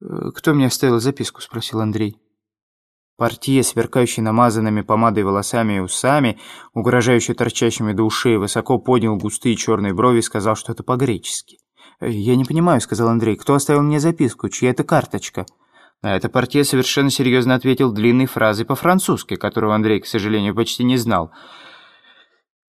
«Э, «Кто мне оставил записку?» — спросил Андрей. Портье, сверкающий намазанными помадой волосами и усами, угрожающий торчащими до ушей, высоко поднял густые черные брови и сказал что-то по-гречески. «Э, «Я не понимаю», — сказал Андрей, — «кто оставил мне записку? Чья это карточка?» На это портье совершенно серьезно ответил длинной фразой по-французски, которую Андрей, к сожалению, почти не знал.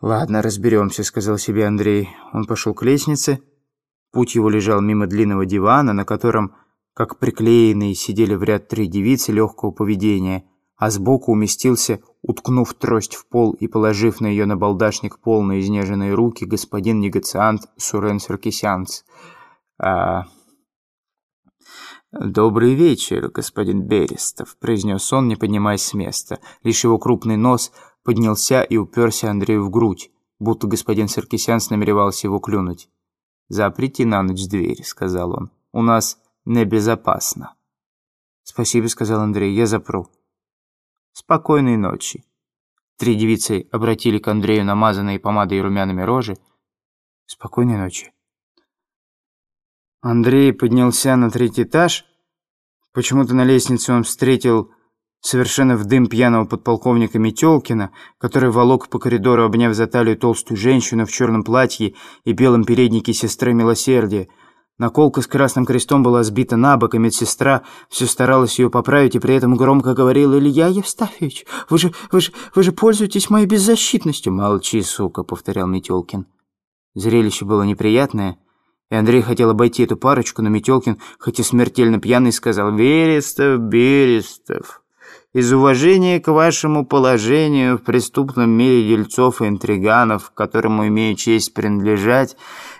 «Ладно, разберемся», — сказал себе Андрей. Он пошел к лестнице. Путь его лежал мимо длинного дивана, на котором, как приклеенные, сидели в ряд три девицы легкого поведения, а сбоку уместился, уткнув трость в пол и положив на ее набалдашник полные изнеженные руки, господин негациант Сурен Саркисянц. А... «Добрый вечер, господин Берестов», — произнес он, не поднимаясь с места. Лишь его крупный нос поднялся и уперся Андрею в грудь, будто господин Саркисянс намеревался его клюнуть. «Заприте на ночь дверь», — сказал он. «У нас небезопасно». «Спасибо», — сказал Андрей, — «я запру». «Спокойной ночи». Три девицы обратили к Андрею намазанные помадой и румяными рожи. «Спокойной ночи». Андрей поднялся на третий этаж. Почему-то на лестнице он встретил совершенно в дым пьяного подполковника Метелкина, который волок по коридору, обняв за талию толстую женщину в черном платье и белом переднике сестры Милосердия. Наколка с красным крестом была сбита на бок, и медсестра все старалась ее поправить и при этом громко говорила «Илья Евстафьевич, вы же, вы же, вы же пользуетесь моей беззащитностью». «Молчи, сука», — повторял Метелкин. Зрелище было неприятное, и Андрей хотел обойти эту парочку, но Метелкин, хоть и смертельно пьяный, сказал «Берестов, Берестов, из уважения к вашему положению в преступном мире дельцов и интриганов, которому имею честь принадлежать,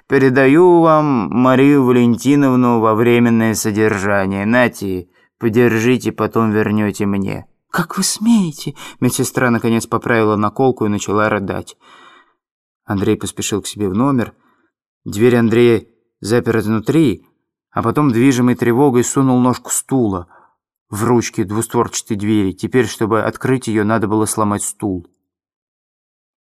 передаю вам Марию Валентиновну во временное содержание. Нати, подержите, потом вернете мне». «Как вы смеете?» Медсестра наконец поправила наколку и начала рыдать. Андрей поспешил к себе в номер. Дверь Андрея запер изнутри, а потом, движимый тревогой, сунул ножку стула в ручки двустворчатой двери. Теперь, чтобы открыть ее, надо было сломать стул.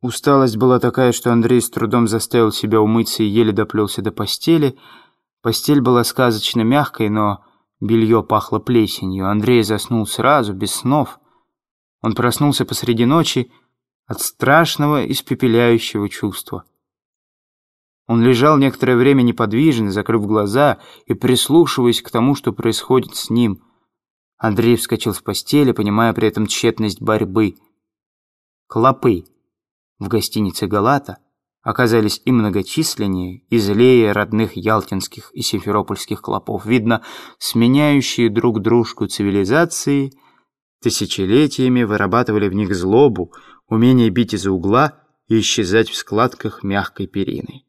Усталость была такая, что Андрей с трудом заставил себя умыться и еле доплелся до постели. Постель была сказочно мягкой, но белье пахло плесенью. Андрей заснул сразу, без снов. Он проснулся посреди ночи от страшного испепеляющего чувства. Он лежал некоторое время неподвижно, закрыв глаза и прислушиваясь к тому, что происходит с ним. Андрей вскочил с постели, понимая при этом тщетность борьбы. Клопы в гостинице «Галата» оказались и многочисленнее, и злее родных ялтинских и симферопольских клопов. Видно, сменяющие друг дружку цивилизации тысячелетиями вырабатывали в них злобу, умение бить из-за угла и исчезать в складках мягкой перины.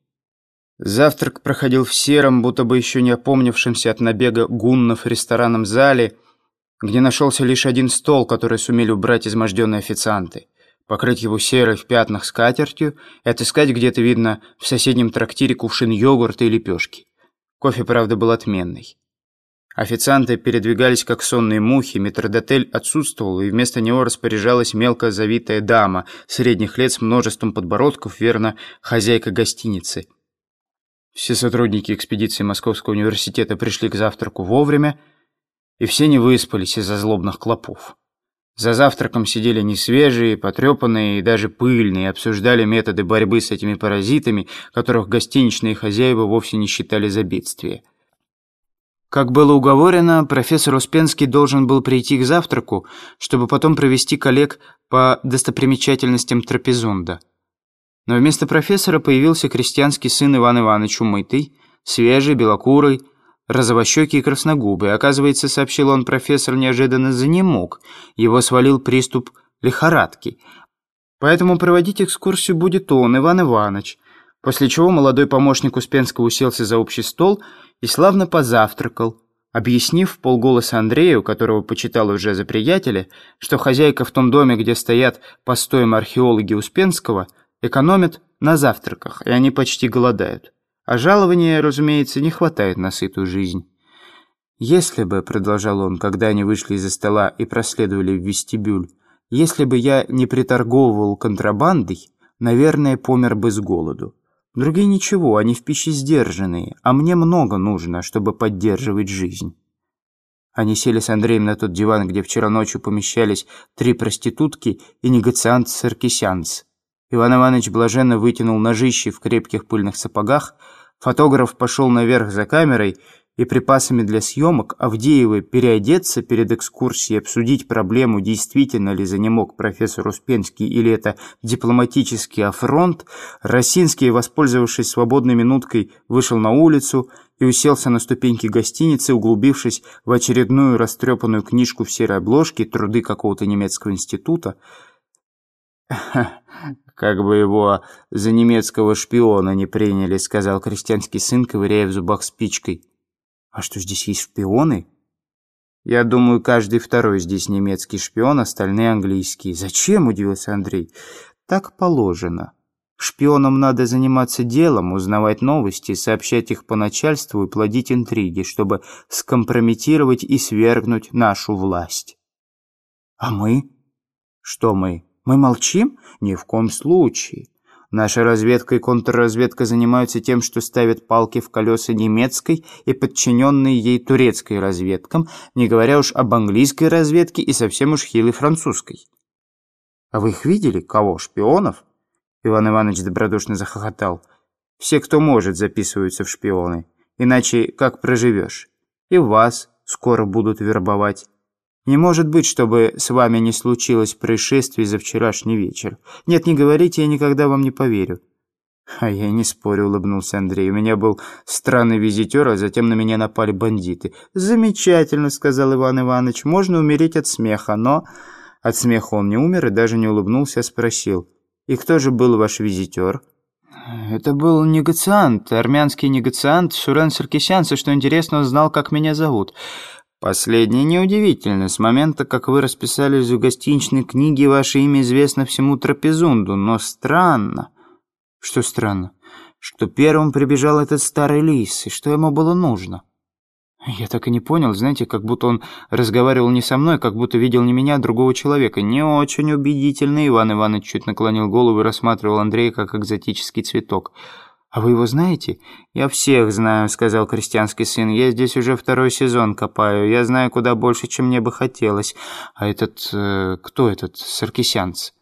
Завтрак проходил в сером, будто бы еще не опомнившемся от набега гуннов в ресторанном зале, где нашелся лишь один стол, который сумели убрать изможденные официанты. Покрыть его серой в пятнах скатертью и отыскать где-то, видно, в соседнем трактире кувшин йогурта и лепешки. Кофе, правда, был отменный. Официанты передвигались как сонные мухи, метродотель отсутствовал, и вместо него распоряжалась мелко завитая дама, средних лет с множеством подбородков, верно, хозяйка гостиницы – все сотрудники экспедиции Московского университета пришли к завтраку вовремя, и все не выспались из-за злобных клопов. За завтраком сидели несвежие, потрепанные и даже пыльные, обсуждали методы борьбы с этими паразитами, которых гостиничные хозяева вовсе не считали за бедствие. Как было уговорено, профессор Успенский должен был прийти к завтраку, чтобы потом провести коллег по достопримечательностям Трапезунда. Но вместо профессора появился крестьянский сын Иван Иванович умытый, свежий, белокурый, розовощекий и красногубый. Оказывается, сообщил он, профессор неожиданно занемог. Его свалил приступ лихорадки. Поэтому проводить экскурсию будет он, Иван Иванович. После чего молодой помощник Успенского уселся за общий стол и славно позавтракал, объяснив в полголоса Андрею, которого почитал уже за приятеля, что хозяйка в том доме, где стоят постоем археологи Успенского – экономят на завтраках, и они почти голодают. А жалования, разумеется, не хватает на сытую жизнь. «Если бы», — продолжал он, когда они вышли из-за стола и проследовали в вестибюль, «если бы я не приторговывал контрабандой, наверное, помер бы с голоду. Другие ничего, они в пище сдержанные, а мне много нужно, чтобы поддерживать жизнь». Они сели с Андреем на тот диван, где вчера ночью помещались три проститутки и негациант-саркисянц. Иван Иванович блаженно вытянул ножище в крепких пыльных сапогах. Фотограф пошел наверх за камерой и припасами для съемок, Авдеевы переодеться перед экскурсией, обсудить проблему, действительно ли занемог профессор Успенский или это дипломатический афронт, Росинский, воспользовавшись свободной минуткой, вышел на улицу и уселся на ступеньки гостиницы, углубившись в очередную растрепанную книжку в серой обложке «Труды какого-то немецкого института». «Как бы его за немецкого шпиона не приняли», — сказал крестьянский сын, ковыряя в зубах спичкой. А что, здесь есть шпионы? Я думаю, каждый второй здесь немецкий шпион, остальные английские. Зачем, удивился Андрей. Так положено. Шпионам надо заниматься делом, узнавать новости, сообщать их по начальству и плодить интриги, чтобы скомпрометировать и свергнуть нашу власть. А мы? Что мы? Мы молчим? Ни в коем случае. Наша разведка и контрразведка занимаются тем, что ставят палки в колеса немецкой и подчиненной ей турецкой разведкам, не говоря уж об английской разведке и совсем уж хилой французской. «А вы их видели? Кого? Шпионов?» Иван Иванович добродушно захохотал. «Все, кто может, записываются в шпионы. Иначе как проживешь? И вас скоро будут вербовать». Не может быть, чтобы с вами не случилось происшествий за вчерашний вечер. Нет, не говорите, я никогда вам не поверю». «А я не спорю», — улыбнулся Андрей. «У меня был странный визитер, а затем на меня напали бандиты». «Замечательно», — сказал Иван Иванович. «Можно умереть от смеха, но...» От смеха он не умер и даже не улыбнулся, а спросил. «И кто же был ваш визитер?» «Это был негациант, армянский негациант Шурен Саркисян, что интересно, он знал, как меня зовут. Последнее неудивительно. С момента, как вы расписались в гостиничной книге, ваше имя известно всему Трапезунду. Но странно. Что странно? Что первым прибежал этот старый лис, и что ему было нужно? Я так и не понял, знаете, как будто он разговаривал не со мной, как будто видел не меня, а другого человека. Не очень убедительно. Иван Иванович чуть наклонил голову и рассматривал Андрея как экзотический цветок. «А вы его знаете?» «Я всех знаю», — сказал крестьянский сын. «Я здесь уже второй сезон копаю. Я знаю куда больше, чем мне бы хотелось. А этот... Э, кто этот саркисянц?»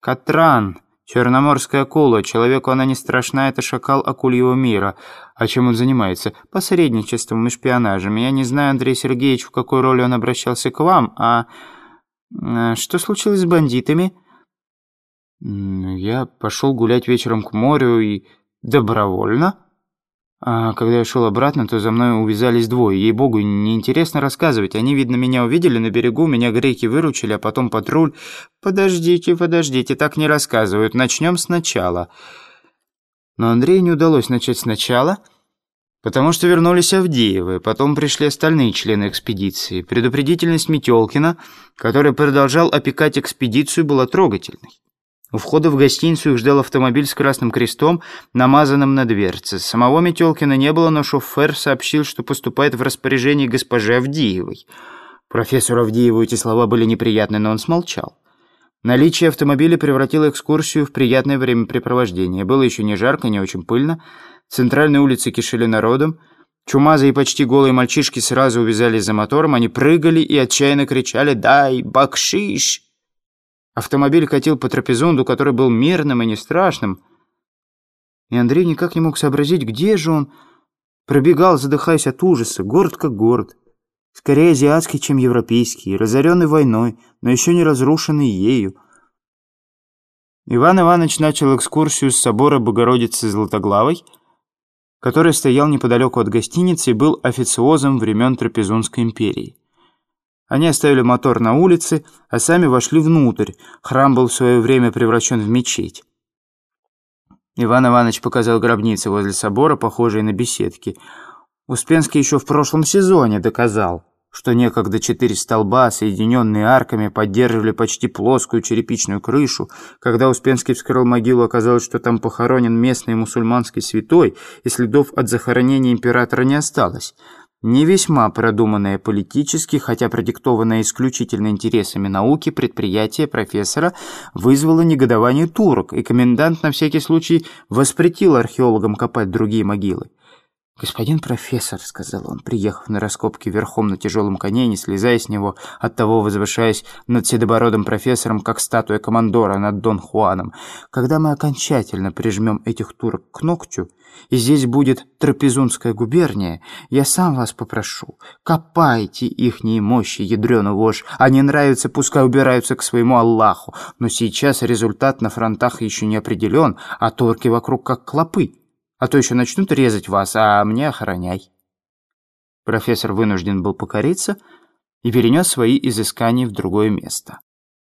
«Катран. Черноморская акула. Человеку она не страшна, это шакал акульего мира. А чем он занимается? Посредничеством и шпионажем. Я не знаю, Андрей Сергеевич, в какой роли он обращался к вам, а... Э, что случилось с бандитами?» «Я пошел гулять вечером к морю и...» «Добровольно?» А когда я шел обратно, то за мной увязались двое. Ей-богу, неинтересно рассказывать. Они, видно, меня увидели на берегу, меня греки выручили, а потом патруль. Подождите, подождите, так не рассказывают. Начнем сначала. Но Андрею не удалось начать сначала, потому что вернулись Авдеевы. Потом пришли остальные члены экспедиции. Предупредительность Метелкина, который продолжал опекать экспедицию, была трогательной. У входа в гостиницу их ждал автомобиль с красным крестом, намазанным на дверце. Самого Метелкина не было, но шофер сообщил, что поступает в распоряжение госпожи Авдеевой. Профессору Авдееву эти слова были неприятны, но он смолчал. Наличие автомобиля превратило экскурсию в приятное времяпрепровождение. Было еще не жарко, не очень пыльно. Центральные улицы кишели народом. Чумазые и почти голые мальчишки сразу увязались за мотором. Они прыгали и отчаянно кричали «Дай бакшиш!» Автомобиль катил по трапезунду, который был мирным и не страшным. И Андрей никак не мог сообразить, где же он. Пробегал, задыхаясь от ужаса, город как город. Скорее азиатский, чем европейский, разоренный войной, но еще не разрушенный ею. Иван Иванович начал экскурсию с собора Богородицы Златоглавой, который стоял неподалеку от гостиницы и был официозом времен Трапезунской империи. Они оставили мотор на улице, а сами вошли внутрь. Храм был в свое время превращен в мечеть. Иван Иванович показал гробницы возле собора, похожие на беседки. Успенский еще в прошлом сезоне доказал, что некогда четыре столба, соединенные арками, поддерживали почти плоскую черепичную крышу. Когда Успенский вскрыл могилу, оказалось, что там похоронен местный мусульманский святой, и следов от захоронения императора не осталось не весьма продуманное политически, хотя продиктованное исключительно интересами науки, предприятие профессора вызвало негодование турок, и комендант на всякий случай воспретил археологам копать другие могилы. «Господин профессор», — сказал он, приехав на раскопки верхом на тяжелом коне, не слезая с него, оттого возвышаясь над седобородым профессором, как статуя командора над Дон Хуаном, «когда мы окончательно прижмем этих турок к ногтю, и здесь будет Трапезунская губерния, я сам вас попрошу, копайте ихние мощи, ядрёна вошь, они нравятся, пускай убираются к своему Аллаху, но сейчас результат на фронтах еще не определен, а турки вокруг как клопы» а то еще начнут резать вас, а мне охраняй». Профессор вынужден был покориться и перенес свои изыскания в другое место.